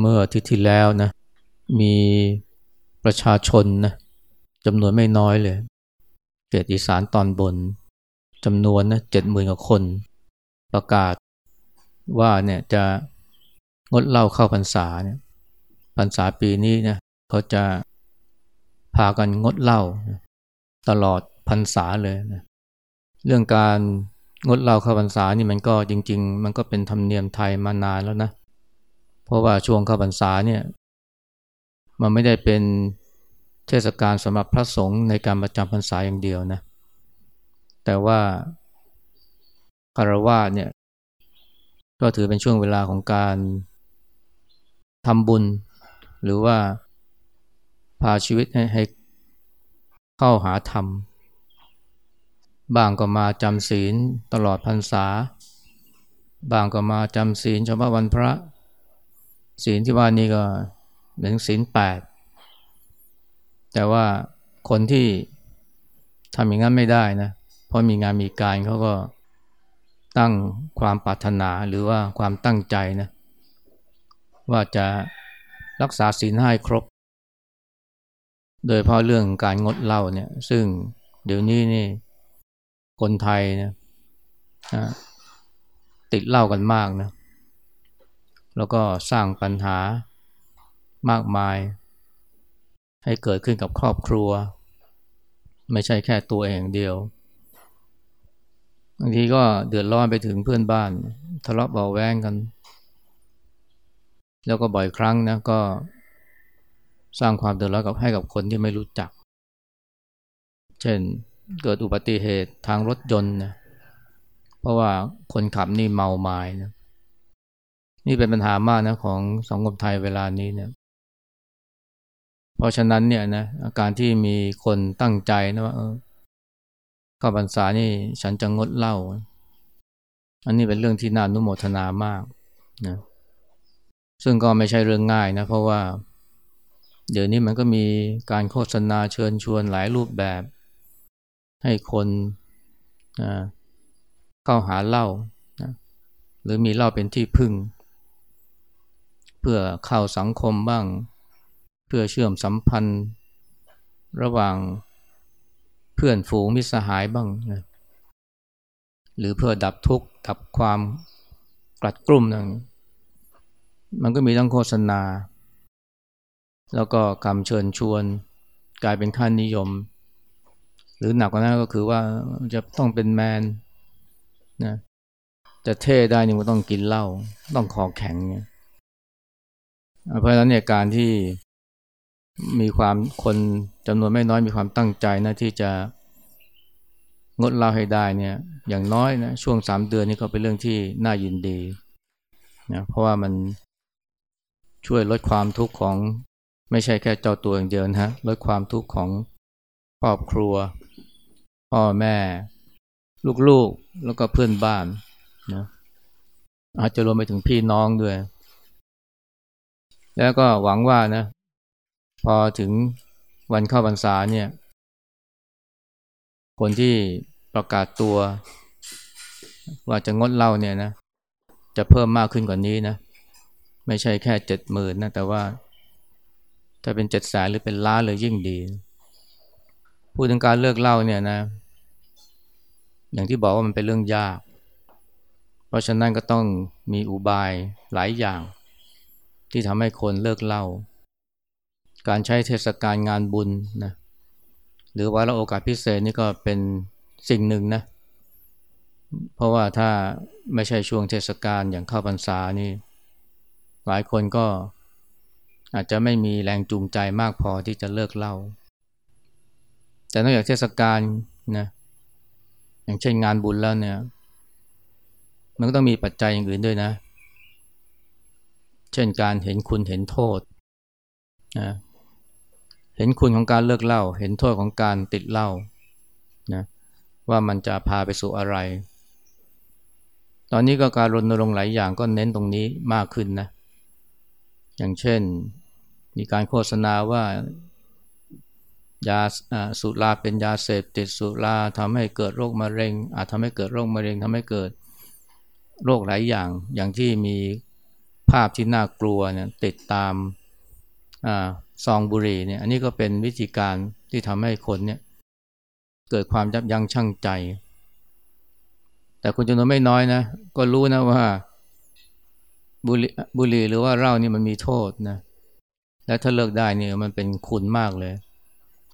เมื่ออาทิตย์ที่แล้วนะมีประชาชนนะจำนวนไม่น้อยเลยเขตอีสานตอนบนจำนวนนะเจ็ดหมื่นกว่าคน ประกาศว่าเนี่ยจะงดเหล้าเข้าพรรษาเนี่ยพรรษาปีนี้เนี่ยเขาจะพากันงดเหล้าตลอดพรรษาเลยนะเรื่องการงดเหล้าเข้าพรรษานี่มันก็จริง ๆ มันก็เป็นธรรมเนียมไทยมานานแล้วนะ เพราะว่าช่วงเข้าพรรษาเนี่ยมันไม่ได้เป็นเทศกาลสำหรับพระสงฆ์ในการประจำพรรษาอย่างเดียวนะ แต่ว่าคารวะเนี่ยก็ถือเป็นช่วงเวลาของการทำบุญ หรือว่าพาชีวิตให้ใหเข้าหาธรรม บางก็มาจำศีลตลอดพรรษา บางก็มาจำศีลเฉพาะวันพระ ศีลที่ว่านี้ก็หนึ่งศีลแปดแต่ว่าคนที่ทำอย่างนั้นไม่ได้นะเพราะมีงานมีการเขาก็ตั้งความปรารถนาหรือว่าความตั้งใจนะว่าจะรักษาศีลให้ครบ โดยเพราะเรื่องการงดเหล้าเนี่ย ซึ่งเดี๋ยวนี้นี่คนไทยนะติดเหล้ากันมากนะ แล้วก็สร้างปัญหามากมาย ให้เกิดขึ้นกับครอบครัว ไม่ใช่แค่ตัวเองเดียวบางทีก็เดือดร้อนไปถึงเพื่อนบ้าน ทะเลาะเบาแวงกัน แล้วก็บ่อยครั้งนะก็สร้างความเดือดร้อนกับให้กับคนที่ไม่รู้จัก เช่นเกิดอุบัติเหตุทางรถยนต์นะเพราะว่าคนขับนี่เมาไม้นะ นี่เป็นปัญหามากนะของสังคมไทยเวลานี้เนี่ย เพราะฉะนั้นเนี่ยนะอาการที่มีคนตั้งใจนะว่าเออข้าพรรษานี่ฉันจะงดเหล้าอันนี้เป็นเรื่องที่น่านุโมทนามากนะซึ่งก็ไม่ใช่เรื่องง่ายนะ เพราะว่า เดี๋ยวนี้มันก็มีการโฆษณาเชิญชวนหลายรูปแบบ ให้คนเข้าหาเหล้านะหรือมีเหล้าเป็นที่พึ่ง เพื่อเข้าสังคมบ้าง เพื่อเชื่อมสัมพันธ์ ระหว่างเพื่อนฝูงมิสหายบ้างนะหรือเพื่อดับทุกข์ดับความกลัดกลุ่มนั่นมันก็มีทั้งโฆษณา แล้วก็คำเชิญชวนกลายเป็นค่านนิยม หรือหนักกว่านั้นก็คือว่าจะต้องเป็นแมนนะจะเท่ได้นี่มันต้องกินเหล้าต้องคอแข็งเนี่ย เพราะฉะนั้นเนี่ยการที่มีความคนจำนวนไม่น้อยมีความตั้งใจนะที่จะงดเล้าให้ได้เนี่ยอย่างน้อยนะช่วงสามเดือนนี้ก็เป็นเรื่องที่น่ายินดีนะเพราะว่ามันช่วยลดความทุกข์ของไม่ใช่แค่เจ้าตัวอย่างเดียวนะลดความทุกข์ของครอบครัว พ่อแม่ ลูกๆแล้วก็เพื่อนบ้านนะอาจจะรวมไปถึงพี่น้องด้วย แล้วก็หวังว่านะ พอถึงวันเข้าพรรษาเนี่ย คนที่ประกาศตัว ว่าจะงดเหล้าเนี่ยนะ จะเพิ่มมากขึ้นกว่านี้นะ ไม่ใช่แค่เจ็ดหมื่นนะ แต่ว่า ถ้าเป็นเจ็ดแสนหรือเป็นล้านเลยยิ่งดี พูดถึงการเลิกเหล้าเนี่ยนะ อย่างที่บอกว่ามันเป็นเรื่องยาก เพราะฉะนั้นก็ต้องมีอุบายหลายอย่าง ที่ทำให้คนเลิกเล่า การใช้เทศกาลงานบุญนะหรือว่าเราโอกาสพิเศษนี่ก็เป็นสิ่งหนึ่งนะเพราะว่าถ้าไม่ใช่ช่วงเทศกาลอย่างเข้าพรรษานี่ หลายคนก็อาจจะไม่มีแรงจูงใจมากพอที่จะเลิกเล่า แต่นอกจากเทศกาลนะอย่างเช่นงานบุญแล้วเนี่ย มันก็ต้องมีปัจจัยอย่างอื่นด้วยนะ เช่นการเห็นคุณเห็นโทษนะเห็นคุณของการเลิกเหล้าเห็นโทษของการติดเหล้านะว่ามันจะพาไปสู่อะไร ตอนนี้ก็การรณรงค์หลายอย่างก็เน้นตรงนี้มากขึ้นนะ อย่างเช่นมีการโฆษณาว่ายาสุราเป็นยาเสพติดสุราทำให้เกิดโรคมะเร็ง อาจทำให้เกิดโรคมะเร็งทำให้เกิดโรคหลายอย่างอย่างที่มี ภาพที่น่ากลัวเนี่ยติดตามอซองบุหรี่เนี่ยอันนี้ก็เป็นวิธีการที่ทำให้คนเนี่ยเกิดความยับยั้งชั่งใจ แต่คนจำนวนไม่น้อยนะ ก็รู้นะว่าบุหรี่บุหรี่หรือว่าเหล้านี่มันมีโทษนะและถ้าเลิกได้เนี่ยมันเป็นคุณมากเลย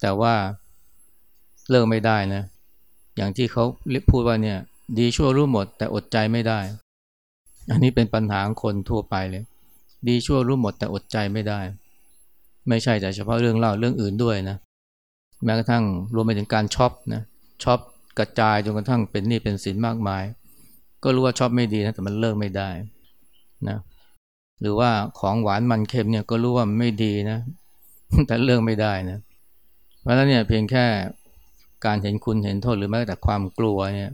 แต่ว่าเลิกไม่ได้นะ อย่างที่เขาพูดว่าเนี่ย ดีชั่วรู้หมด แต่อดใจไม่ได้ อันนี้เป็นปัญหาของคนทั่วไปเลย ดีชั่วรู้หมดแต่อดใจไม่ได้ ไม่ใช่แต่เฉพาะเรื่องเหล้าเรื่องอื่นด้วยนะ แม้กระทั่งรวมไปถึงการช็อปนะช็อปกระจายจนกระทั่งเป็นหนี้เป็นสินมากมาย ก็รู้ว่าช็อปไม่ดีนะแต่มันเลิกไม่ได้นะหรือว่าของหวานมันเค็มเนี่ยก็รู้ว่าไม่ดีนะ แต่เลิกไม่ได้นะเพราะฉะนั้นเนี่ยเพียงแค่การเห็นคุณเห็นโทษหรือแม้แต่ความกลัวเนี่ย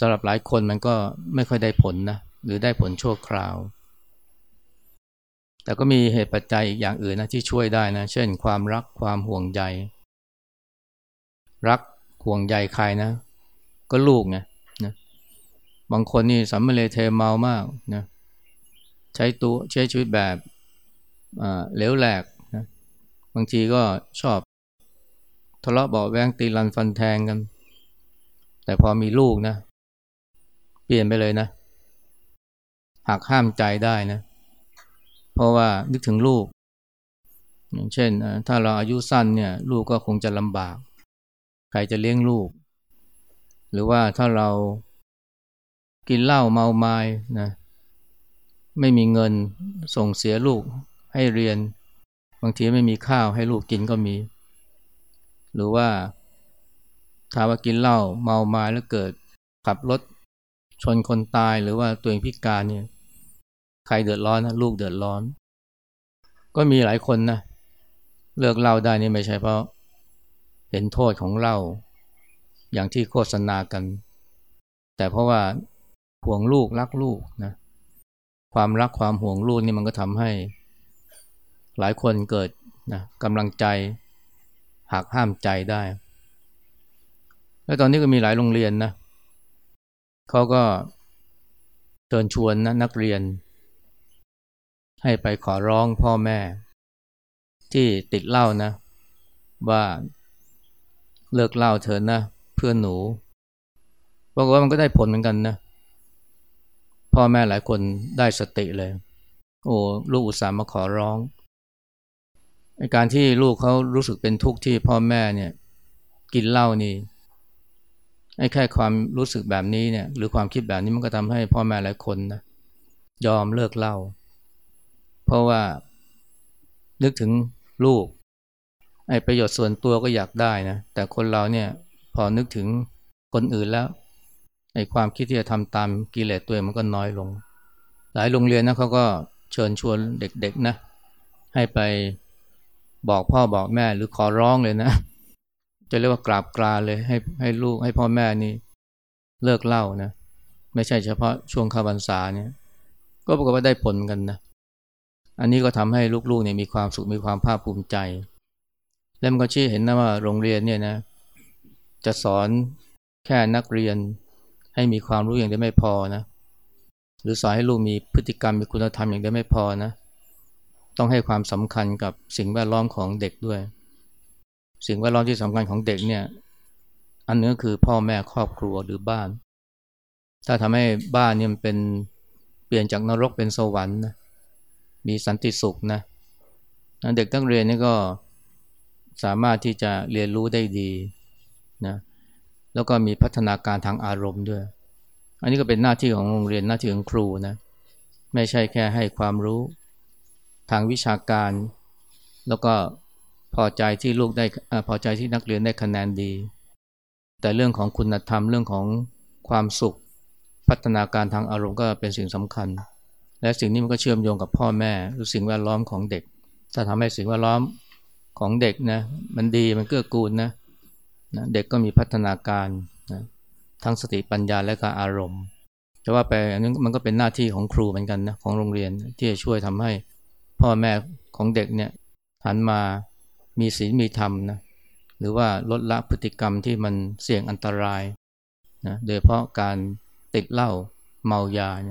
สำหรับหลายคนมันก็ไม่ค่อยได้ผลนะ หรือได้ผลชั่วคราว แต่ก็มีเหตุปัจจัยอีกอย่างอื่นนะที่ช่วยได้นะ เช่น ความรักความห่วงใย รักห่วงใยใครนะ ก็ลูกไงนะบางคนนี่สัมมาเลเทเมามากนะใช้ตัวใช้ชีวิตแบบเหลวแหลกนะบางทีก็ชอบทะเลาะเบาแวงตีรันฟันแทงกัน แต่พอมีลูกนะ เปลี่ยนไปเลยนะ หักห้ามใจได้นะเพราะว่านึกถึงลูก อย่างเช่น ถ้าเราอายุสั้นเนี่ยลูกก็คงจะลำบาก ใครจะเลี้ยงลูก หรือว่าถ้าเรากินเหล้าเมาไม้นะไม่มีเงินส่งเสียลูกให้เรียน บางทีไม่มีข้าวให้ลูกกินก็มี หรือว่าถ้าว่ากินเหล้าเมาไมาแล้วเกิดขับรถชนคนตายหรือว่าตัวเองพิการเนี่ย ใครเดือดร้อนนะลูกเดือดร้อน ก็มีหลายคนนะเลิกเหล้าได้นี่ไม่ใช่เพราะ เห็นโทษของเหล้าอย่างที่โฆษณากัน แต่เพราะว่าห่วงลูกรักลูกนะความรักความห่วงลูกนี่มันก็ทำให้ หลายคนเกิดนะกำลังใจหักห้ามใจได้ แล้วตอนนี้ก็มีหลายโรงเรียนนะเขาก็เชิญชวนนะนักเรียน ให้ไปขอร้องพ่อแม่ ที่ติดเหล้านะ ว่าเลิกเหล้าเถอะนะ เพื่อนหนูบอกว่ามันก็ได้ผลเหมือนกันนะ พ่อแม่หลายคนได้สติเลย โอ้ลูกอุตส่าห์มาขอร้องการที่ลูกเขารู้สึกเป็นทุกข์ที่พ่อแม่เนี่ยกินเหล้านี่ไอ้แค่ความรู้สึกแบบนี้เนี่ย หรือความคิดแบบนี้มันก็ทำให้พ่อแม่หลายคนนะยอมเลิกเหล้า เพราะว่านึกถึงลูก ไอ้ประโยชน์ส่วนตัวก็อยากได้นะ แต่คนเราเนี่ยพอนึกถึงคนอื่นแล้วไอ้ความคิดที่จะทำตามกิเลสตัวเองมันก็น้อยลง หลายโรงเรียนนะเขาก็เชิญชวนเด็กๆนะ ให้ไปบอกพ่อบอกแม่หรือขอร้องเลยนะ จะเรียกว่ากราบกราเลยให้ให้ลูกให้พ่อแม่นี่เลิกเล่านะ ไม่ใช่เฉพาะช่วงข้าพรรษาเนี่ย ก็ปรากฏว่าได้ผลกันนะ อันนี้ก็ทำให้ลูกๆเนี่ยมีความสุขมีความภาคภูมิใจ แล้วมันก็ชี้เห็นนะว่าโรงเรียนเนี่ยนะจะสอนแค่นักเรียนให้มีความรู้อย่างเดียวไม่พอนะ หรือสอนให้ลูกมีพฤติกรรมมีคุณธรรมอย่างเดียวไม่พอนะ ต้องให้ความสำคัญกับสิ่งแวดล้อมของเด็กด้วย สิ่งแวดล้อมที่สำคัญของเด็กเนี่ย อันนึงคือพ่อแม่ครอบครัวหรือบ้าน ถ้าทำให้บ้านเนี่ยมันเป็นเปลี่ยนจากนรกเป็นสวรรค์นะ มีสันติสุขนะเด็กตั้งเรียนนี่ก็สามารถที่จะเรียนรู้ได้ดีนะแล้วก็มีพัฒนาการทางอารมณ์ด้วย อันนี้ก็เป็นหน้าที่ของโรงเรียนหน้าที่ของครูนะไม่ใช่แค่ให้ความรู้ทางวิชาการ แล้วก็พอใจที่ลูกได้พอใจที่นักเรียนได้คะแนนดี แต่เรื่องของคุณธรรมเรื่องของความสุข พัฒนาการทางอารมณ์ก็เป็นสิ่งสำคัญ และสิ่งนี้มันก็เชื่อมโยงกับพ่อแม่หรือสิ่งแวดล้อมของเด็ก ถ้าทำให้สิ่งแวดล้อมของเด็กนะมันดีมันเกื้อกูลนะนะเด็กก็มีพัฒนาการนะทั้งสติปัญญาและการอารมณ์แต่ว่าไปอันนี้มันก็เป็นหน้าที่ของครูเหมือนกันนะของโรงเรียนที่จะช่วยทำให้พ่อแม่ของเด็กเนี่ยหันมามีศีลมีธรรมนะหรือว่าลดละพฤติกรรมที่มันเสี่ยงอันตรายนะโดยเพราะการติดเหล้าเมายาเนี่ย